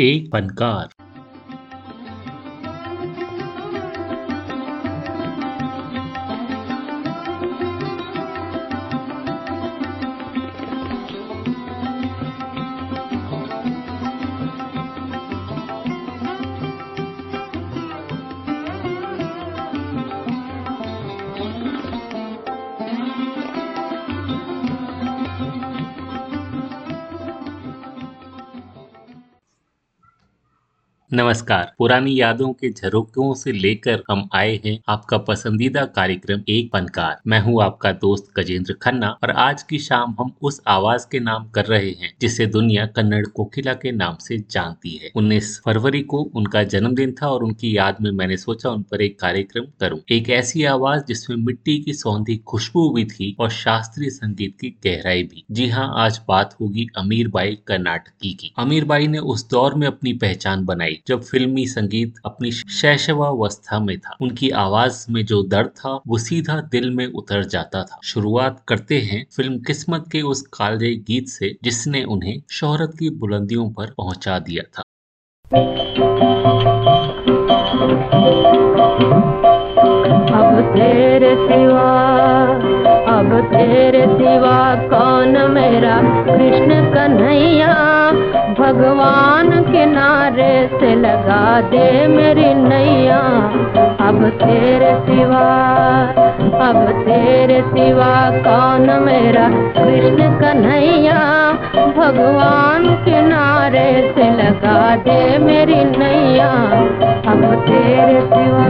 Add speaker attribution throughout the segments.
Speaker 1: एक फनकार नमस्कार। पुरानी यादों के झरोकों से लेकर हम आए हैं आपका पसंदीदा कार्यक्रम एक पनकार। मैं हूँ आपका दोस्त गजेंद्र खन्ना और आज की शाम हम उस आवाज़ के नाम कर रहे हैं जिसे दुनिया कन्नड़ कोकिला के नाम से जानती है। 19 फरवरी को उनका जन्मदिन था और उनकी याद में मैंने सोचा उन पर एक कार्यक्रम करूँ। एक ऐसी आवाज़ जिसमें मिट्टी की सौंधी खुशबू भी थी और शास्त्रीय संगीत की गहराई भी। जी हाँ आज बात होगी अमीर बाई कर्नाटकी की। अमीर बाई ने उस दौर में अपनी पहचान बनाई जब फिल्मी संगीत अपनी शैशवावस्था में था, उनकी आवाज़ में जो दर्द था, वो सीधा दिल में उतर जाता था। शुरुआत करते हैं फ़िल्म किस्मत के उस काले गीत से, जिसने उन्हें शोहरत की बुलंदियों पर पहुँचा दिया था।
Speaker 2: अब तेरे सिवा, अब तेरे सिवा कौन मेरा कृष्ण कन्हैया? भगवान किनारे से लगा दे मेरी नैया। अब तेरे सिवा, अब तेरे सिवा कौन मेरा कृष्ण कन्हैया? भगवान किनारे से लगा दे मेरी नैया। अब तेरे सिवा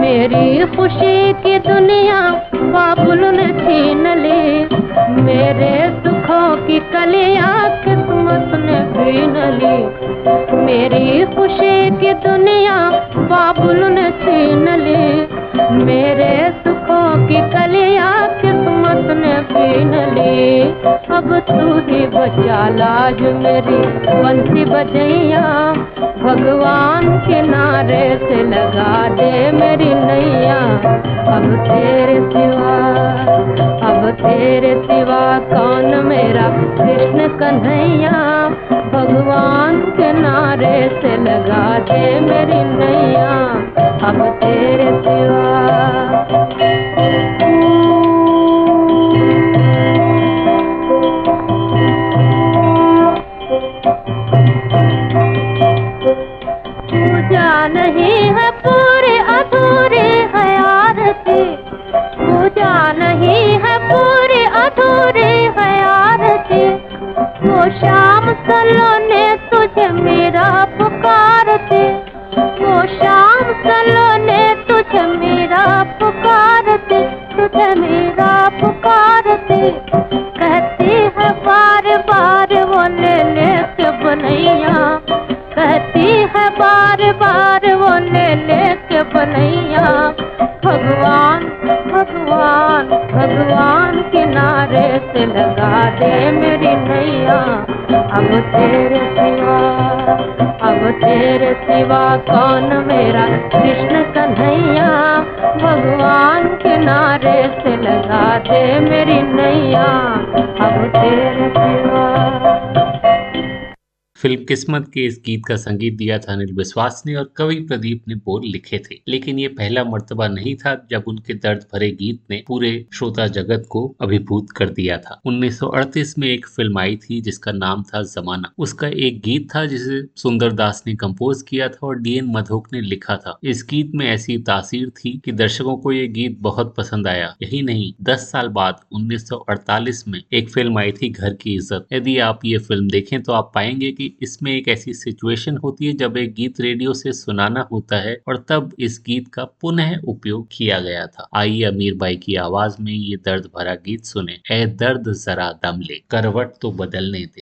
Speaker 2: मेरी खुशी की दुनिया बाबुल ने छीन ली। मेरे सुखों की कलिया किस्मत ने छीन ली। मेरी खुशी की दुनिया बाबुल ने छीन ली। मेरे सुखों की कलिया किस्मत ने छीन ली। अब तू ही बचा लाज मेरी, बंसी बजैया। भगवान किनारे से लगा दे मेरी नैया। अब तेरे सिवा, अब तेरे सिवा कौन मेरा कृष्ण कन्हैया? भगवान किनारे से लगा दे मेरी नैया। अब तेरे सिवा नहीं है पूरे अधूरे है आरती पूजा नहीं है पूरे अधूरे है आरती वो शाम सलोने बनैया। भगवान भगवान भगवान किनारे से लगा दे मेरी नैया। अब तेरे सिवा, अब तेरे सिवा कौन मेरा? कृष्ण कन्हैया, भगवान किनारे से लगा दे मेरी नैया। अब तेरे सिवा
Speaker 1: फ़िल्म किस्मत के इस गीत का संगीत दिया था अनिल विश्वास ने और कवि प्रदीप ने बोल लिखे थे। लेकिन ये पहला मर्तबा नहीं था जब उनके दर्द भरे गीत ने पूरे श्रोता जगत को अभिभूत कर दिया था। 1938 में एक फ़िल्म आई थी जिसका नाम था जमाना। उसका एक गीत था जिसे सुंदर दास ने कंपोज किया था और डीएन मधोक ने लिखा था। इस गीत में ऐसी तासीर थी कि दर्शकों को ये गीत बहुत पसंद आया। यही नहीं, दस साल बाद उन्नीस सौ अड़तालीस में एक फ़िल्म आई थी घर की इज़्ज़त। यदि आप ये फ़िल्म देखें तो आप पाएँगे कि इसमें एक ऐसी सिचुएशन होती है जब एक गीत रेडियो से सुनाना होता है और तब इस गीत का पुनः उपयोग किया गया था। आइए अमीर भाई की आवाज़ में ये दर्द भरा गीत सुने। ए दर्द जरा दम ले, करवट तो बदलने दे।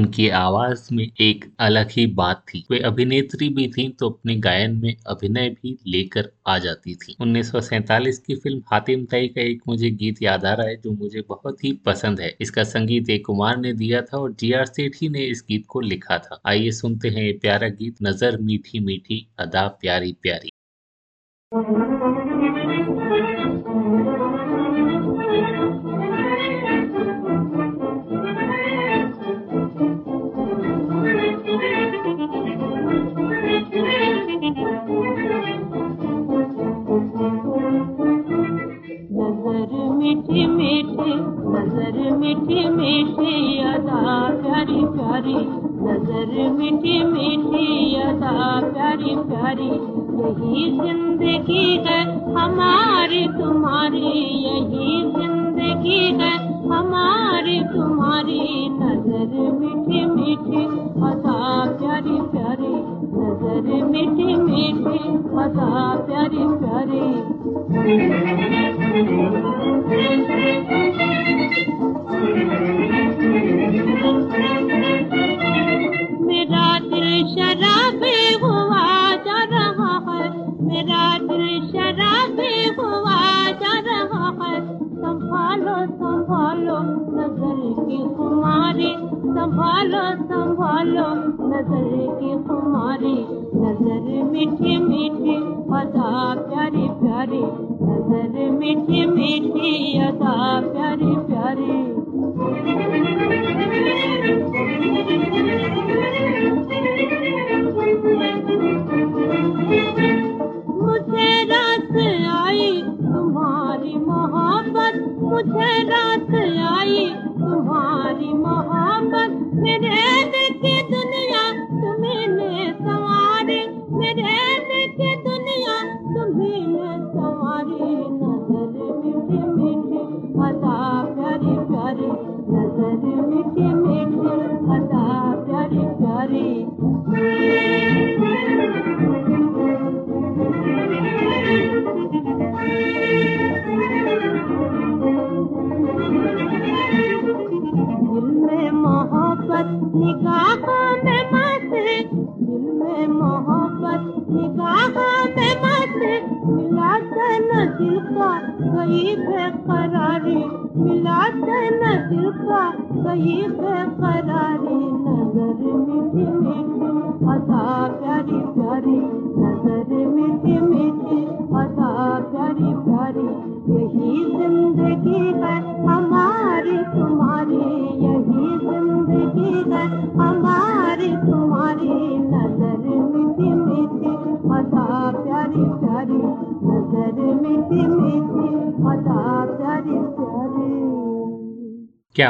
Speaker 2: उनकी आवाज़ में एक अलग ही बात थी। वे अभिनेत्री भी थीं तो अपने गायन में अभिनय भी लेकर आ जाती थी। उन्नीस की फ़िल्म हातिम तई का एक मुझे गीत याद आ रहा है, जो मुझे बहुत ही पसंद है। इसका संगीत ए कुमार ने दिया था और जी आर सेठी ने इस गीत को लिखा था। आइए सुनते हैं ये प्यारा गीत, नज़र मीठी मीठी, अदा प्यारी प्यारी।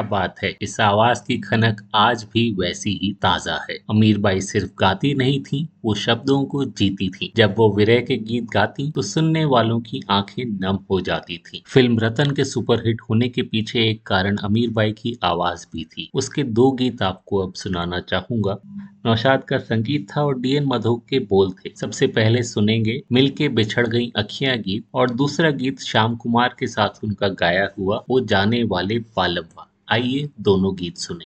Speaker 2: क्या बात है? इस आवाज़ की खनक आज भी वैसी ही ताज़ा है। अमीर बाई सिर्फ़ गाती नहीं थी, वो शब्दों को जीती थी। जब वो विरह के गीत गाती तो सुनने वालों की आँखें नम हो जाती थी। फ़िल्म रतन के सुपरहिट होने के पीछे एक कारण अमीर बाई की आवाज़ भी थी। उसके दो गीत आपको अब सुनाना चाहूँगा। नौशाद का संगीत था और डीएन मधोक के बोल थे। सबसे पहले सुनेंगे मिल के बिछड़ गई अखियाँ गीत और दूसरा गीत श्याम कुमार के साथ उनका गाया हुआ वो जाने वाले बालम्बा आइए दोनों गीत सुने।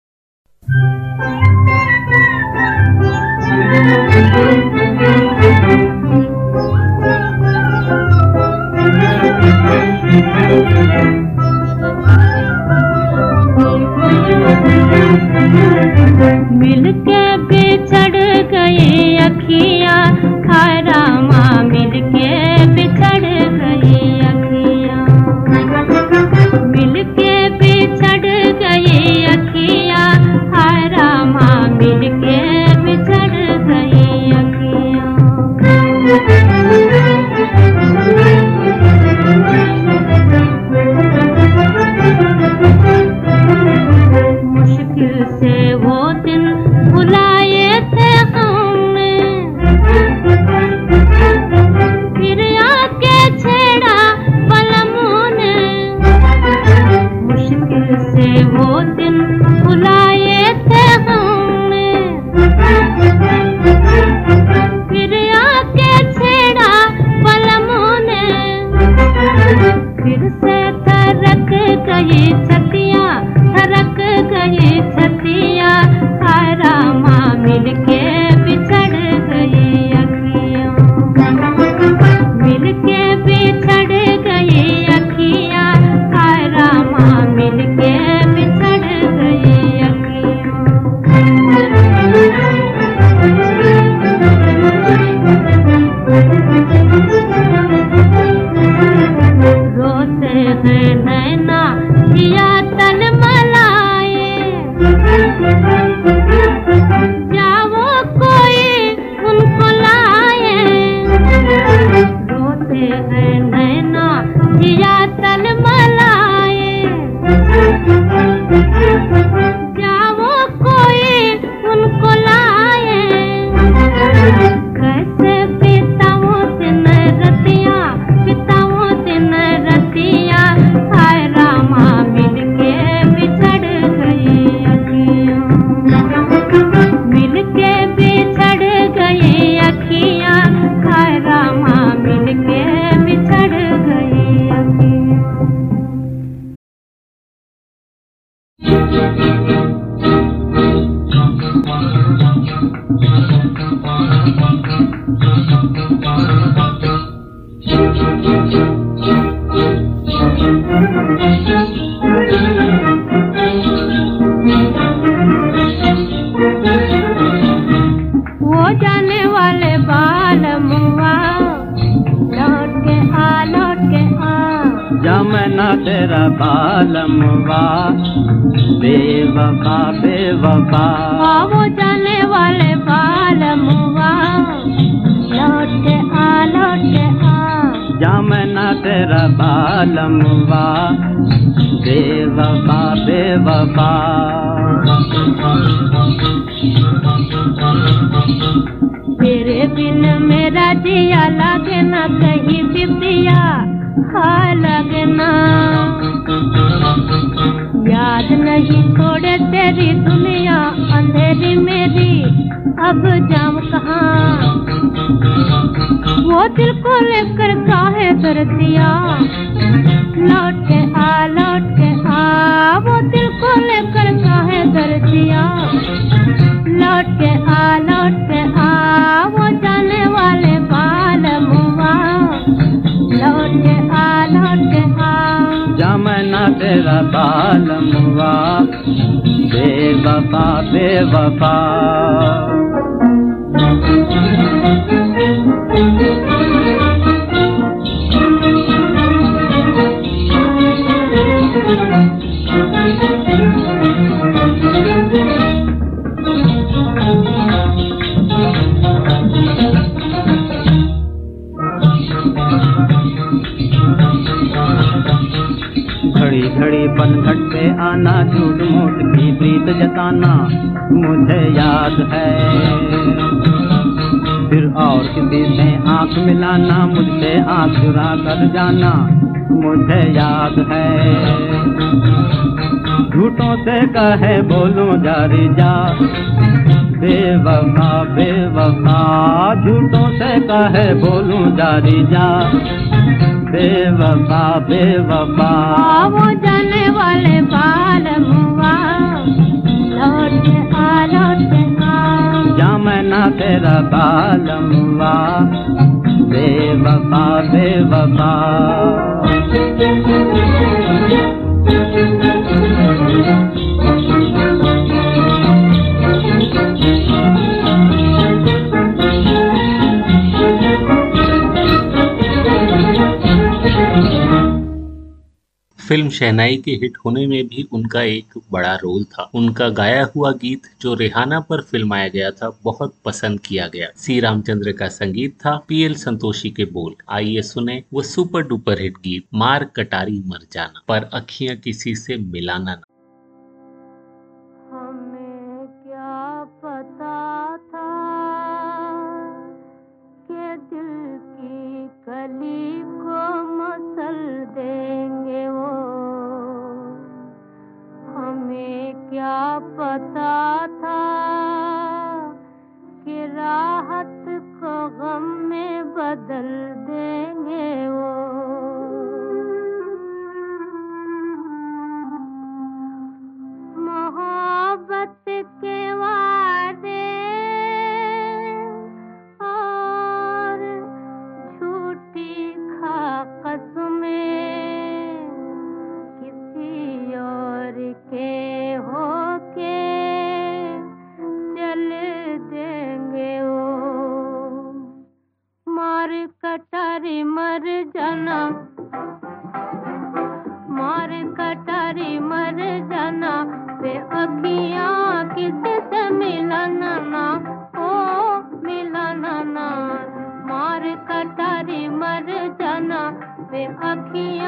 Speaker 3: नहीं छोड़े तेरी दुनिया, अंधेरी मेरी। अब जाऊँ कहाँ? वो दिल को लेकर काहे दिया? लौट
Speaker 4: बालम ते बेवफा बेवफा। घड़ी पनघट पे आना, झूठ मूठ की प्रीत जताना, मुझे याद है। फिर और किसी से आँख मिलाना, मुझसे आँख चुरा कर जाना, मुझे याद है। झूठों से कहे बोलूँ, जारी जा। बेवफा बेवफा, झूठों से कहे बोलूँ, जारी जा। बेवफा बेवफा
Speaker 2: वो जाने वाले बाल मुआ लौट के आ लौट के आ
Speaker 4: जामना तेरा बेवफा बेवफा
Speaker 1: फ़िल्म शहनाई के हिट होने में भी उनका एक बड़ा रोल था। उनका गाया हुआ गीत, जो रेहाना पर फिल्माया गया था, बहुत पसंद किया गया। सी रामचंद्र का संगीत था पीएल संतोषी के बोल। आइए सुने वो सुपर डुपर हिट गीत, मार कटारी मर जाना, पर अखियाँ किसी से मिलाना ना।
Speaker 2: बदल वे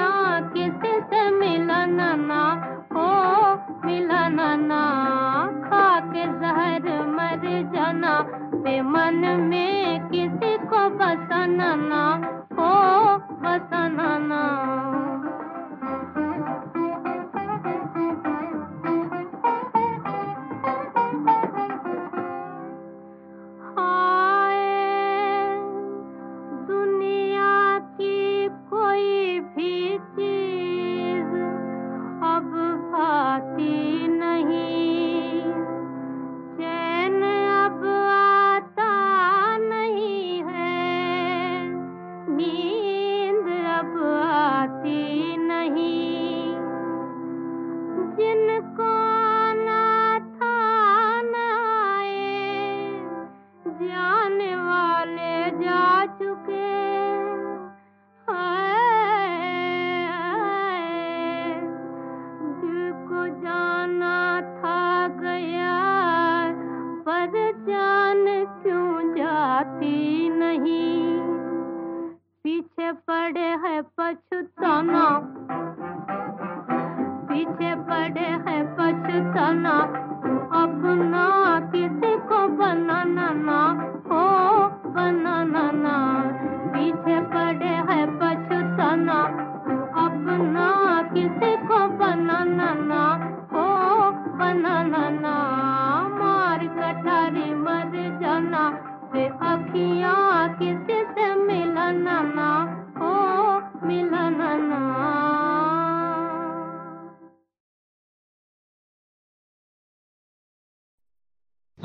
Speaker 2: no.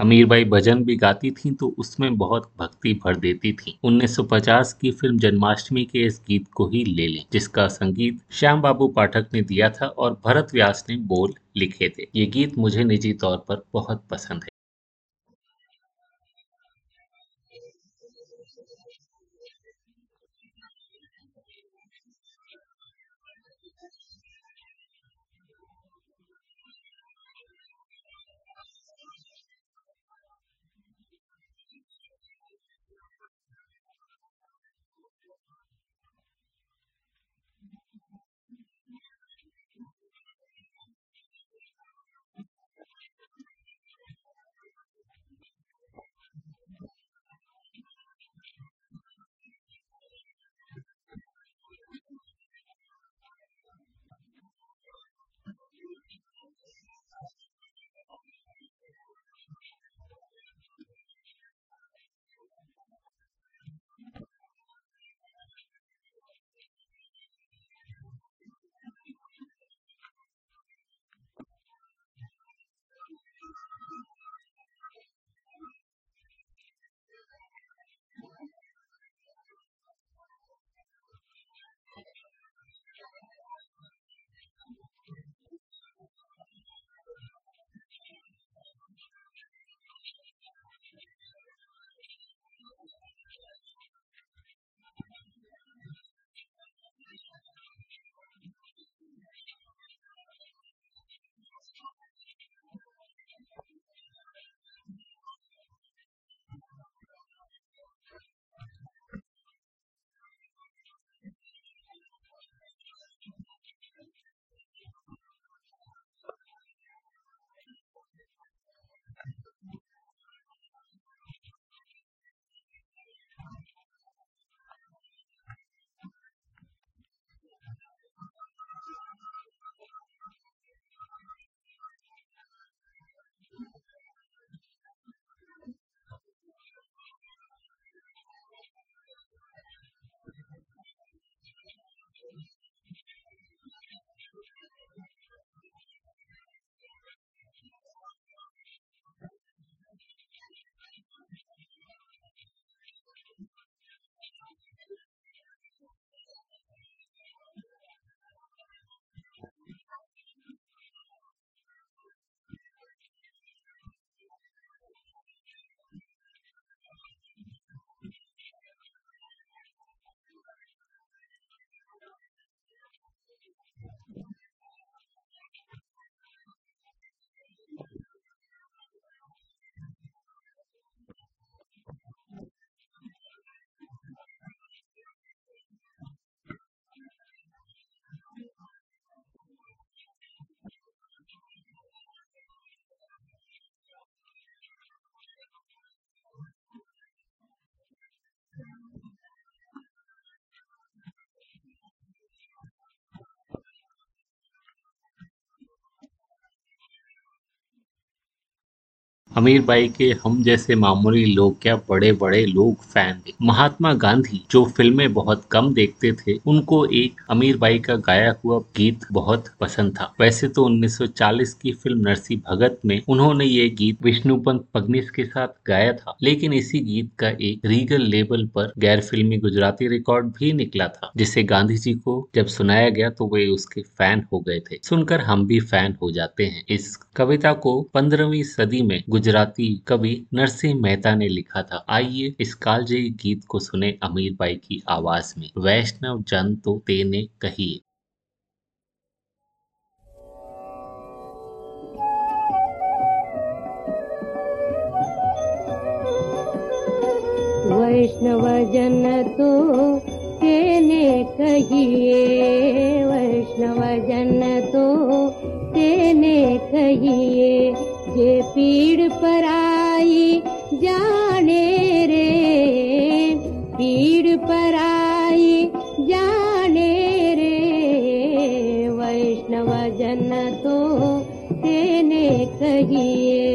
Speaker 1: अमीरबाई भजन भी गाती थीं तो उसमें बहुत भक्ति भर देती थीं। 1950 की फ़िल्म जन्माष्टमी के इस गीत को ही ले लें, जिसका संगीत श्याम बाबू पाठक ने दिया था और भरत व्यास ने बोल लिखे थे ये गीत मुझे निजी तौर पर बहुत पसंद है अमीर बाई के हम जैसे मामूली लोग, क्या बड़े बड़े लोग फ़ैन थे? महात्मा गांधी, जो फ़िल्में बहुत कम देखते थे, उनको एक अमीर बाई का गाया हुआ गीत बहुत पसंद था। वैसे तो 1940 की फ़िल्म नरसी भगत में उन्होंने ये गीत विष्णुपंत पगनिस के साथ गाया था, लेकिन इसी गीत का एक रीगल लेवल पर गैर फिल्मी गुजराती रिकॉर्ड भी निकला था, जिसे गांधी जी को जब सुनाया गया तो वे उसके फ़ैन हो गए थे। सुनकर हम भी फ़ैन हो जाते हैं। इस कविता को पंद्रहवीं सदी में गुजराती कवि नरसिंह मेहता ने लिखा था। आइए इस कालजयी गीत को सुने अमीर बाई की आवाज़ में। वैष्णव जन तो तेने कहिए
Speaker 2: वैष्णव जन तो तेने कहिए। वैष्णव जन तो तेने कहिए। जे पीड़ पर आई रे। पीड़ पर जाने रे। वैष्णव जन तो तेने कहिए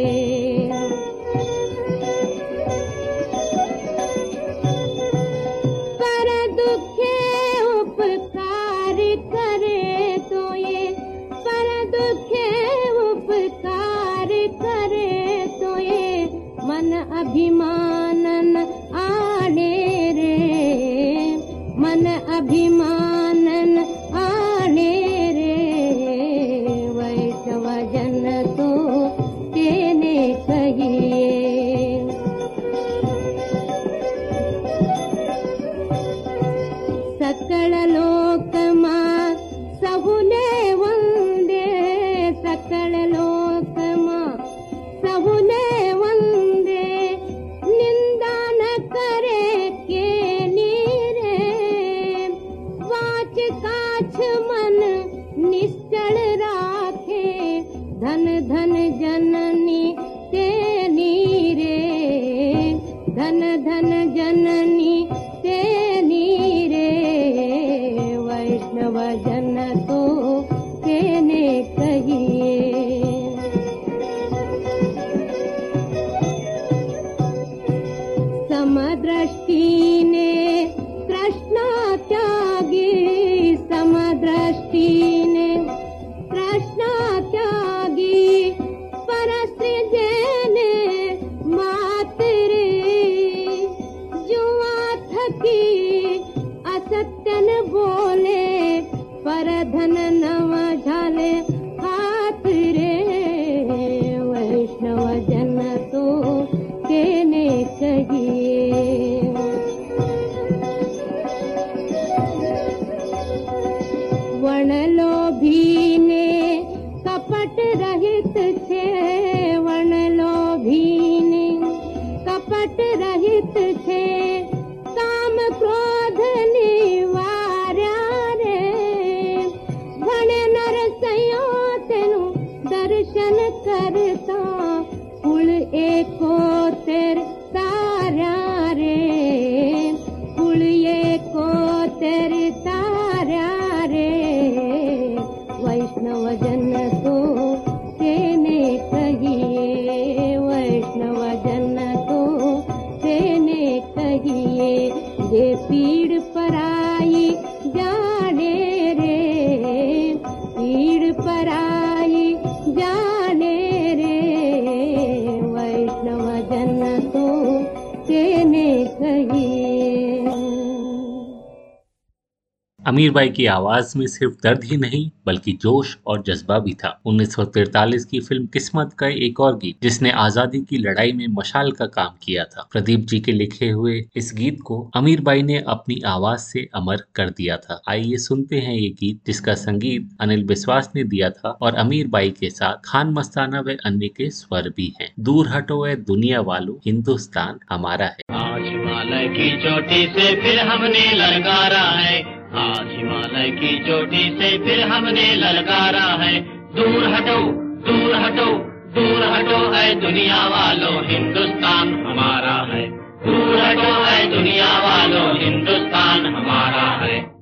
Speaker 1: अमीरबाई की आवाज़ में सिर्फ़ दर्द ही नहीं, बल्कि जोश और जज्बा भी था। 1943 की फ़िल्म किस्मत का एक और गीत, जिसने आज़ादी की लड़ाई में मशाल का काम किया था। प्रदीप जी के लिखे हुए इस गीत को अमीरबाई ने अपनी आवाज़ से अमर कर दिया था। आइए सुनते हैं ये गीत, जिसका संगीत अनिल विश्वास ने दिया था और अमीर बाई के साथ खान मस्ताना व अन्य के स्वर भी हैं। दूर हटो है दुनिया वालों, हिंदुस्तान हमारा है।
Speaker 5: आज की चोटी से फिर हमने ललकारा है। आज हिमालय की चोटी से फिर हमने ललकारा है। दूर हटो दूर हटो दूर हटो है दुनिया वालों, हिंदुस्तान हमारा है। दूर हटो है दुनिया वालों, हिंदुस्तान हमारा है।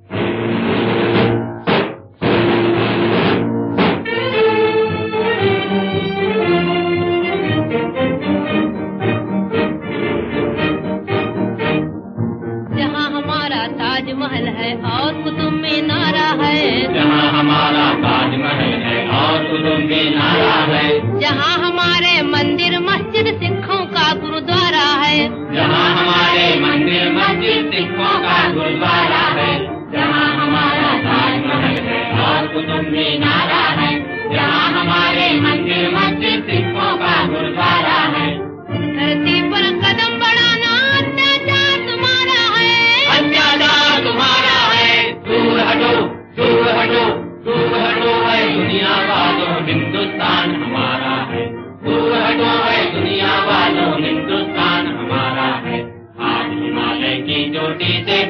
Speaker 2: जहाँ हमारा ताजमहल है और कुतुब मीनारा है।
Speaker 5: जहाँ हमारे
Speaker 2: मंदिर मस्जिद सिखों का गुरुद्वारा है।
Speaker 5: जहाँ हमारे मंदिर मस्जिद सिखों का गुरुद्वारा है। जहाँ हमारा ताजमहल है और कुतुब मीनारा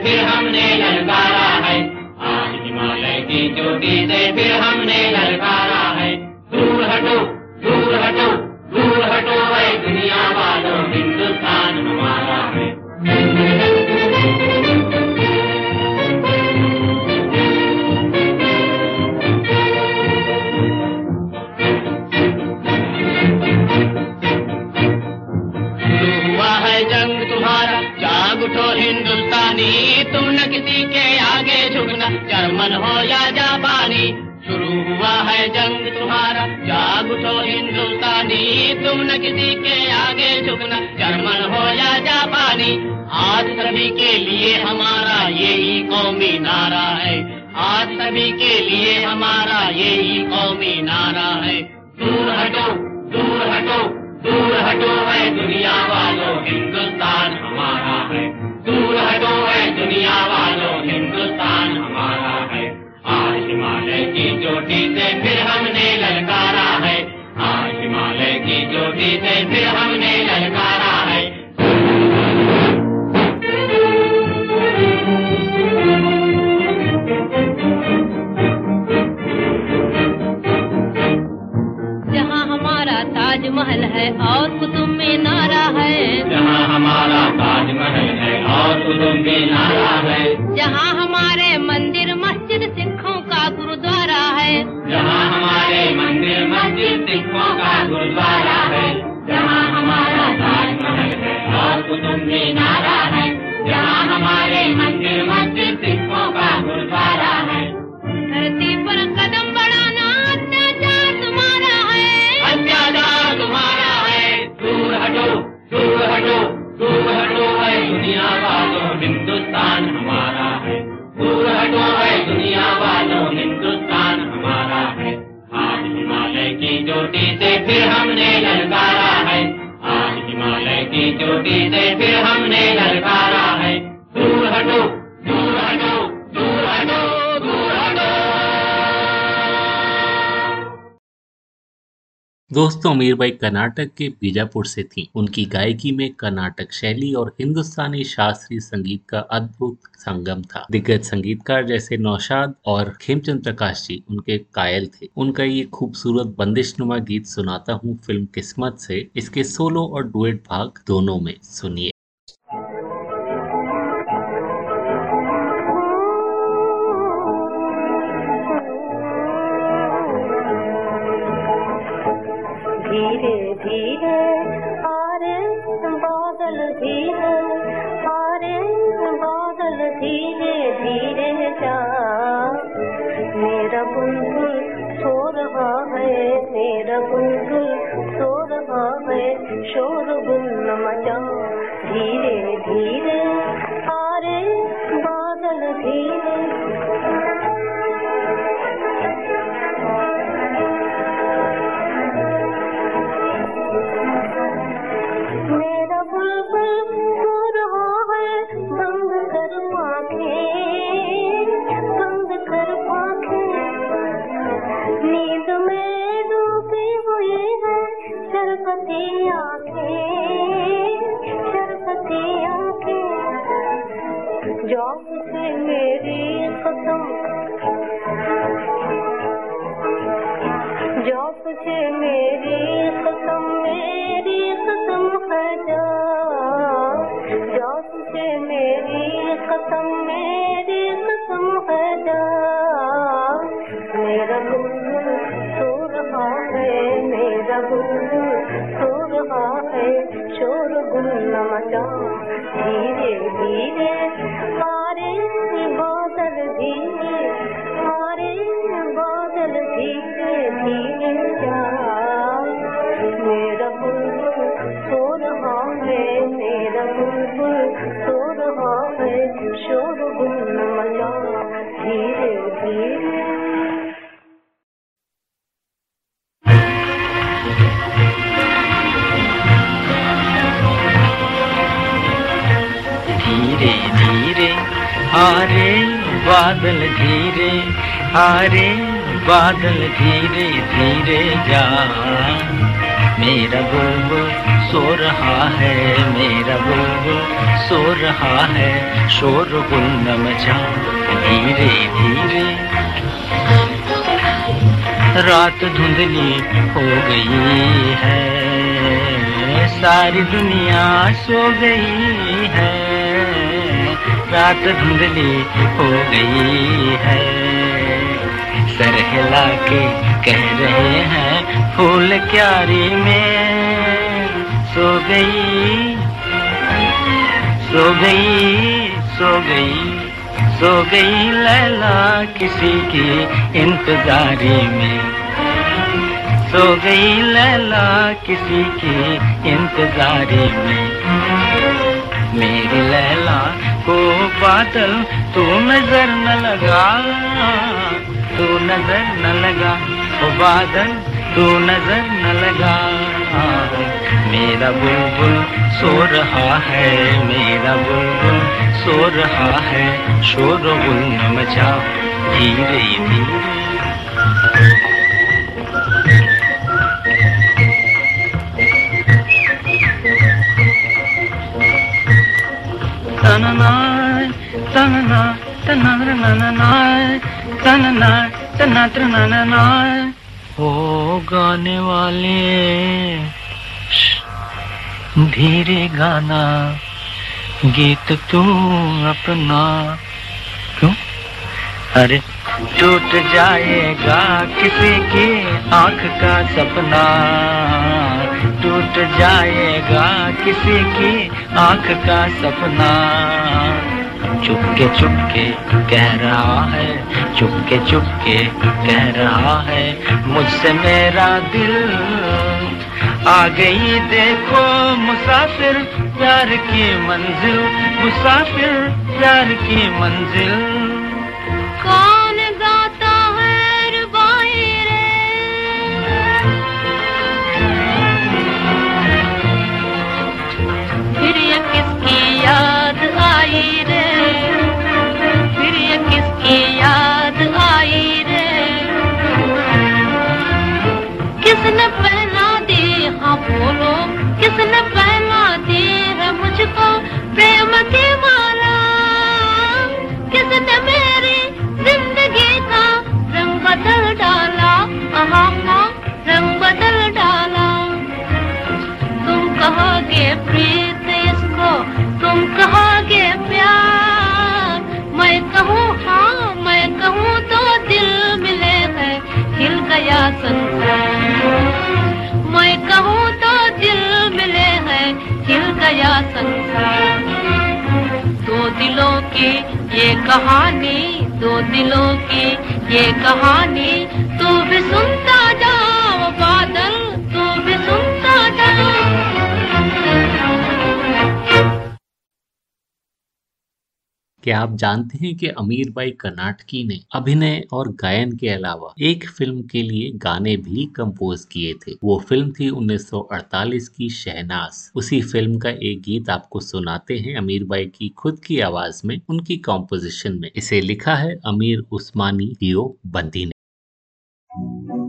Speaker 5: फिर हमने ललकारा है। आज हिमालय की चोटी से फिर हमने ललकारा है। दूर हटो। किसी के आगे झुकना जर्मन हो या जापानी आज सभी के लिए हमारा यही कौमी नारा है। आज सभी के लिए हमारा यही कौमी नारा है। दूर हटो। हटो दूर हटो दूर हटो है दुनिया वालों हिंदुस्तान हमारा।
Speaker 1: दोस्तों मीरबाई कर्नाटक के बीजापुर से थी। उनकी गायकी में कर्नाटक शैली और हिंदुस्तानी शास्त्रीय संगीत का अद्भुत संगम था। दिग्गज संगीतकार जैसे नौशाद और खेमचंद प्रकाश जी उनके कायल थे। उनका ये खूबसूरत बंदिशनुमा गीत सुनाता हूँ फ़िल्म किस्मत से। इसके सोलो और डुएट भाग दोनों में। सुनिए।
Speaker 6: शोर गुल मचा। धीरे धीरे आ बादल धीरे। मेरा बुलबुल सो रहा है बंद कर नींद में डूबी हुई है शरबती
Speaker 4: आरे बादल धीरे धीरे जा मेरा बुलबुल सो रहा है, मेरा बुलबुल सो रहा है, शोर गुल न मचा धीरे धीरे। रात धुंधली हो गई है। सारी दुनिया सो गई है। रात धुंधली हो गई है। सर हिला के कह रहे हैं, फूल क्यारी में। सो गई सो गई सो गई सो गई लैला किसी की इंतजारी में। सो गई लैला किसी की इंतजारी में। मेरी लैला को बादल तू नज़र न लगा। तू नज़र न लगा, ओ बादल, तू नज़र न लगा। मेरा बुलबुल सो रहा है, मेरा बुलबुल सो रहा है, शोर गुल न मचा, धीरे धीरे। तनना तनना तनना तनना तना तनना हो गाने वाले धीरे गाना, गीत तू अपना। क्यों? अरे, टूट जाएगा किसी की आँख का सपना। टूट जाएगा किसी की आँख का सपना। चुपके चुपके कह रहा है, चुपके चुपके कह रहा है, मुझसे मेरा दिल आ गई देखो मुसाफिर, प्यार की मंजिल, मुसाफिर, प्यार की मंजिल।
Speaker 2: प्रेम की माला। किसने मेरी ज़िंदगी का रंग बदल डाला? रंग बदल डाला। तुम कहोगे प्रीत इसको, तुम कहोगे प्यार। मैं कहूँ हाँ मैं कहूँ तो दिल मिले है, हिल गया संसार। गया संसार। दो दिलों की ये कहानी, दो दिलों की ये कहानी, तू भी सुनता
Speaker 1: क्या आप जानते हैं कि अमीर बाई कर्नाटकी ने अभिनय और गायन के अलावा एक फ़िल्म के लिए गाने भी कंपोज किए थे। वो फ़िल्म थी 1948 की शहनाज। उसी फ़िल्म का एक गीत आपको सुनाते हैं अमीर बाई की खुद की आवाज़ में, उनकी कॉम्पोजिशन में। इसे लिखा है अमीर उस्मानी दियो बंदी ने।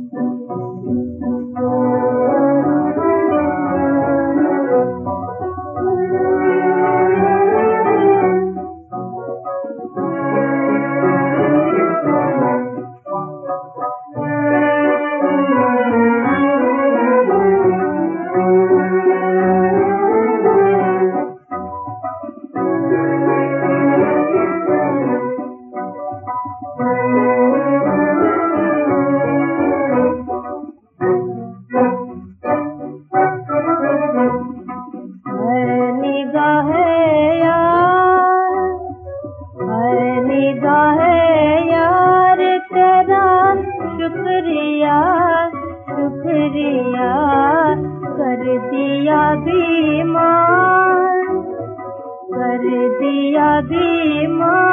Speaker 2: दिया बीमार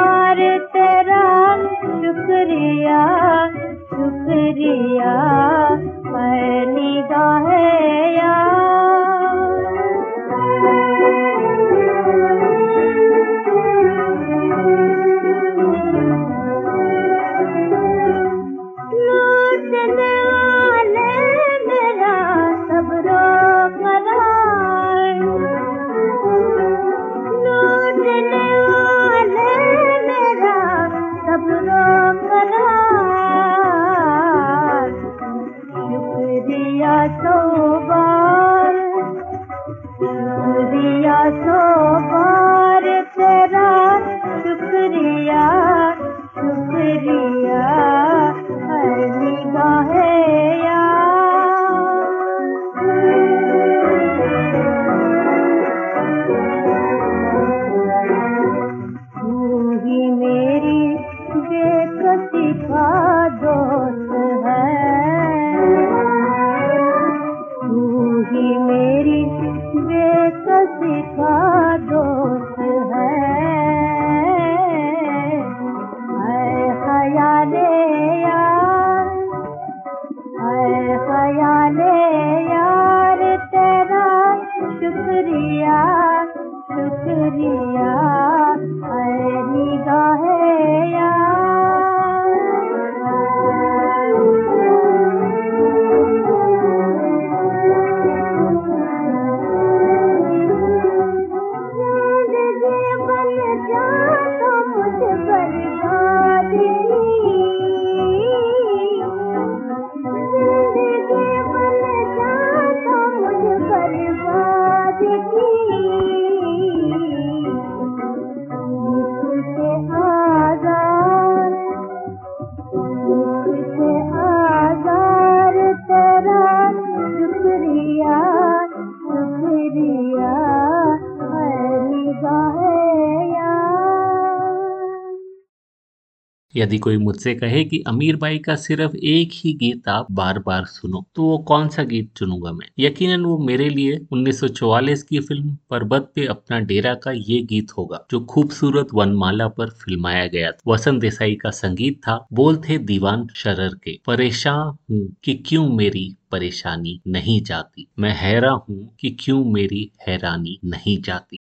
Speaker 1: यदि कोई मुझसे कहे कि अमीर बाई का सिर्फ़ एक ही गीत आप बार बार सुनो तो वो कौन सा गीत चुनूँगा मैं? यकीनन वो मेरे लिए 1944 की फ़िल्म पर्वत पे अपना डेरा का ये गीत होगा, जो खूबसूरत वनमाला पर फिल्माया गया था। वसंत देसाई का संगीत था, बोल थे दीवान शरर के, परेशान हूँ कि क्यों मेरी परेशानी नहीं जाती? मैं हैरा हूँ कि क्यों मेरी हैरानी नहीं जाती?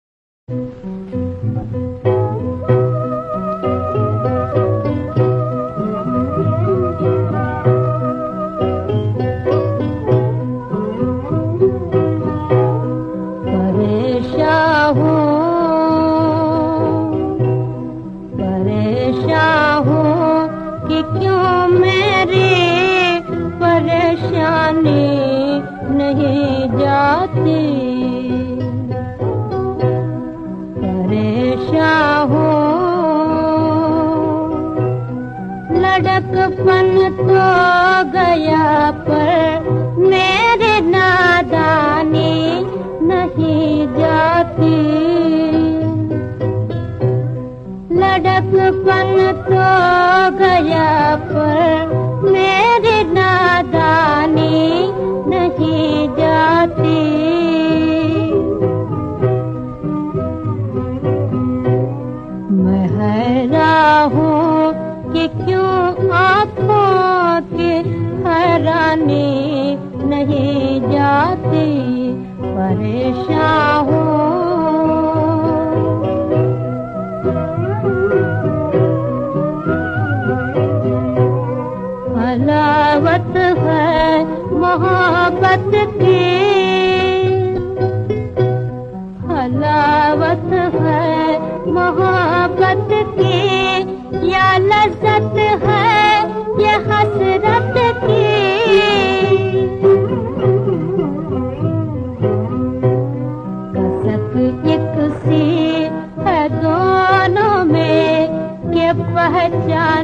Speaker 2: लड़कपन तो गया पर मेरे नादानी नहीं जाती। लड़कपन तो गया पर मेरी नादानी नहीं जाती। मैं हैरान हूँ कि क्यों आँखों की हैरानी नहीं जाती, परेशान हूँ। हलावत है मोहब्बत की, हलावत है मोहब्बत की, या लज्जत है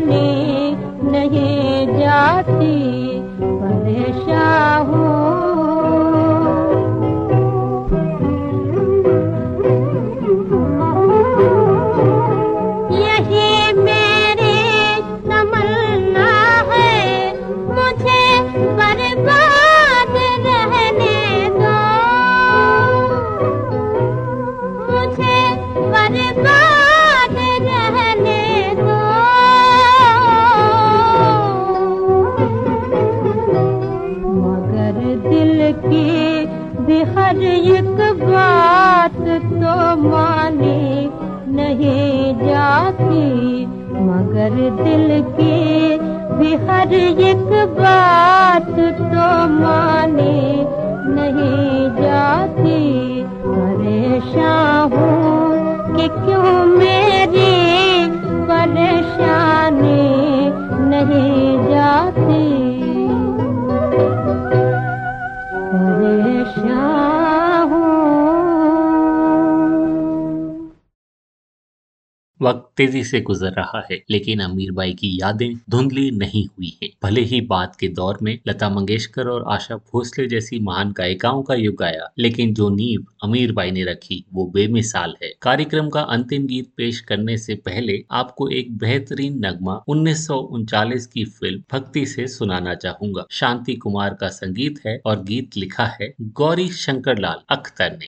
Speaker 2: नहीं जाती परेशान हूँ एक बात तो मानी नहीं जाती मगर दिल की भी हर एक बात तो मानी नहीं जाती। परेशान हूँ कि क्यों मेरी परेशानी वक्त तेज़ी से गुजर रहा है, लेकिन अमीर बाई की यादें धुंधली नहीं हुई हैं। भले ही बात के दौर में लता मंगेशकर और आशा भोसले जैसी महान गायिकाओं का युग आया, लेकिन जो नींव अमीर बाई ने रखी, वो बेमिसाल है। कार्यक्रम का अंतिम गीत पेश करने से पहले आपको एक बेहतरीन नगमा उन्नीस की फ़िल्म भक्ति से सुनाना चाहूँगा। शांति कुमार का संगीत है और गीत लिखा है गौरी शंकर लाल अख्तर ने।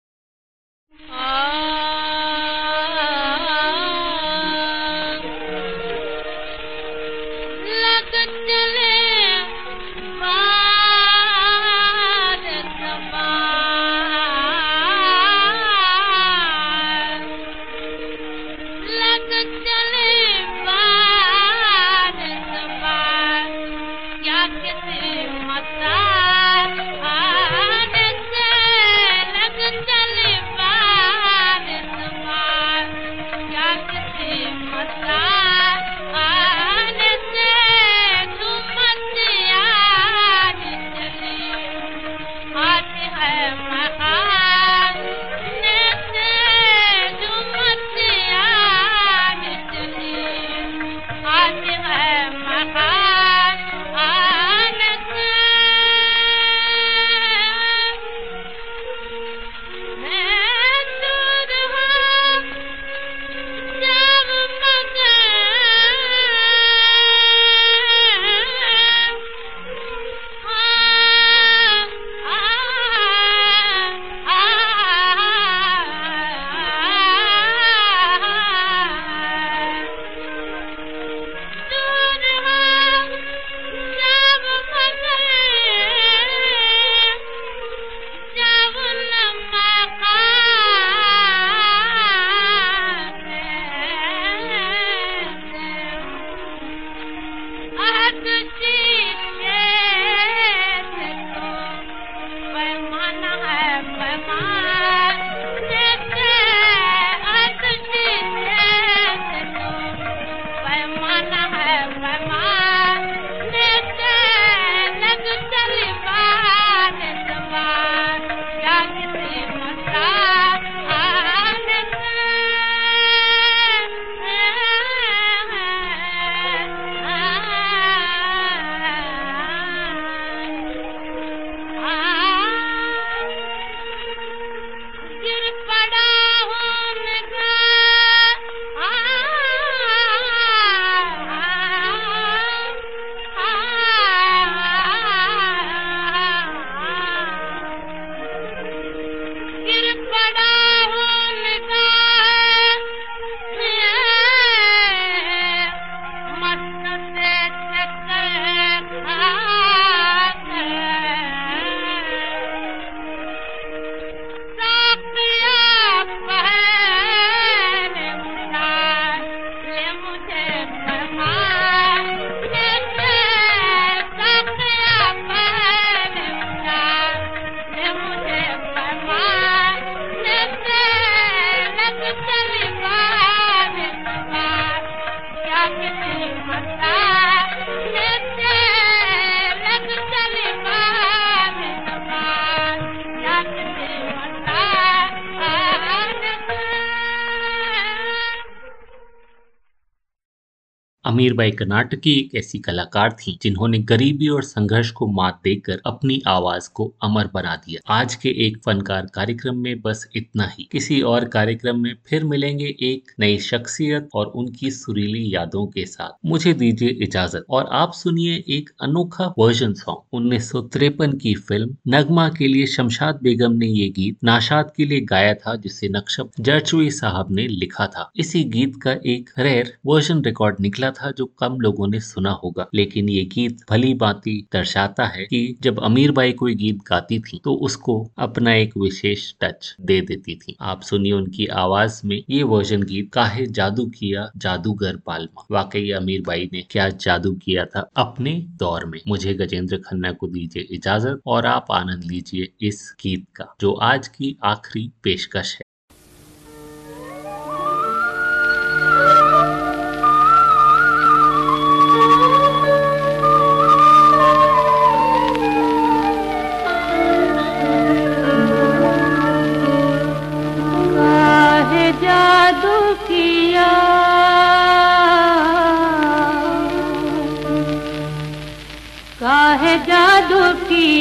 Speaker 2: अमीर बाई कर्नाटकी एक ऐसी कलाकार थी, जिन्होंने गरीबी और संघर्ष को मात देकर अपनी आवाज़ को अमर बना दिया। आज के एक फनकार कार्यक्रम में बस इतना ही। किसी और कार्यक्रम में फिर मिलेंगे एक नई शख्सियत और उनकी सुरीली यादों के साथ। मुझे दीजिए इजाज़त और आप सुनिए एक अनोखा वर्जन सॉन्ग। उन्नीस सौ तिरपन की फ़िल्म नगमा के लिए शमशाद बेगम ने ये गीत नाशाद के लिए गाया था, जिसे नक्शब जर्चुई साहब ने लिखा था। इसी गीत का एक रेयर वर्जन रिकॉर्ड निकला था जो कम लोगों ने सुना होगा। लेकिन ये गीत भली बाती दर्शाता है कि जब अमीर बाई कोई गीत गाती थी तो उसको अपना एक विशेष टच दे देती थी। आप सुनिए उनकी आवाज़ में, ये वर्जन गीत, काहे जादू किया जादूगर पालमा। वाकई अमीर बाई ने क्या जादू किया था अपने दौर में। मुझे गजेंद्र खन्ना को दीजिए इजाज़त और आप आनंद लीजिए इस गीत का, जो आज की आखिरी पेशकश है।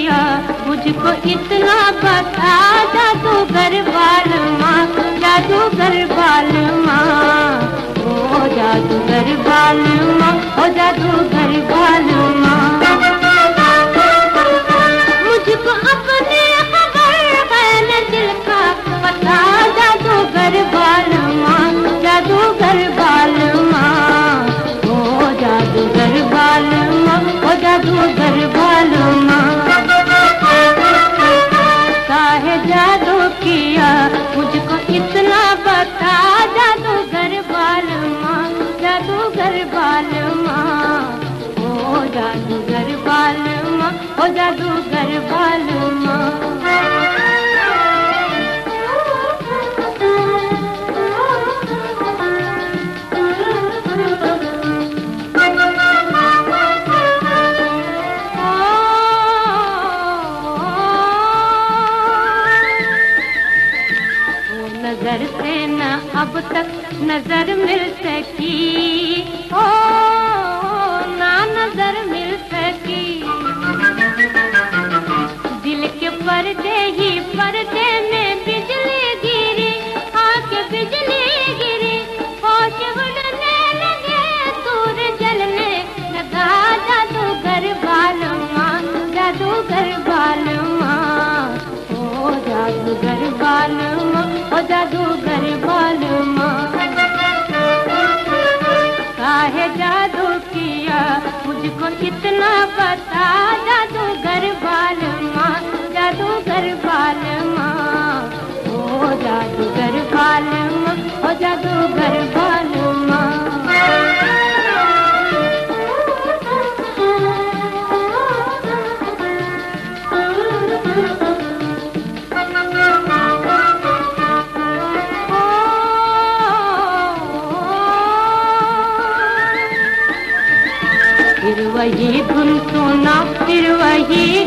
Speaker 7: किया
Speaker 2: मुझको इतना बता जादूगर बाल माँ जादूगर बाल माँ ओ जादूगर बाल माँ ओ जादूगर बाल माँ मुझको अपने खबर दिल का पता बाल माँ जादूगर बाल माँ ओ जादूगर बाल माँ ओ जादूगर जादू किया, मुझको इतना बता जादूगर बाल माँ जादूगर बाल माँ ओ जादूगर बाल माँ ओ जादूगर बाल माँ तक नज़र मिल सकी। ओ ना नज़र मिल सकी। दिल के पर्दे फिर वही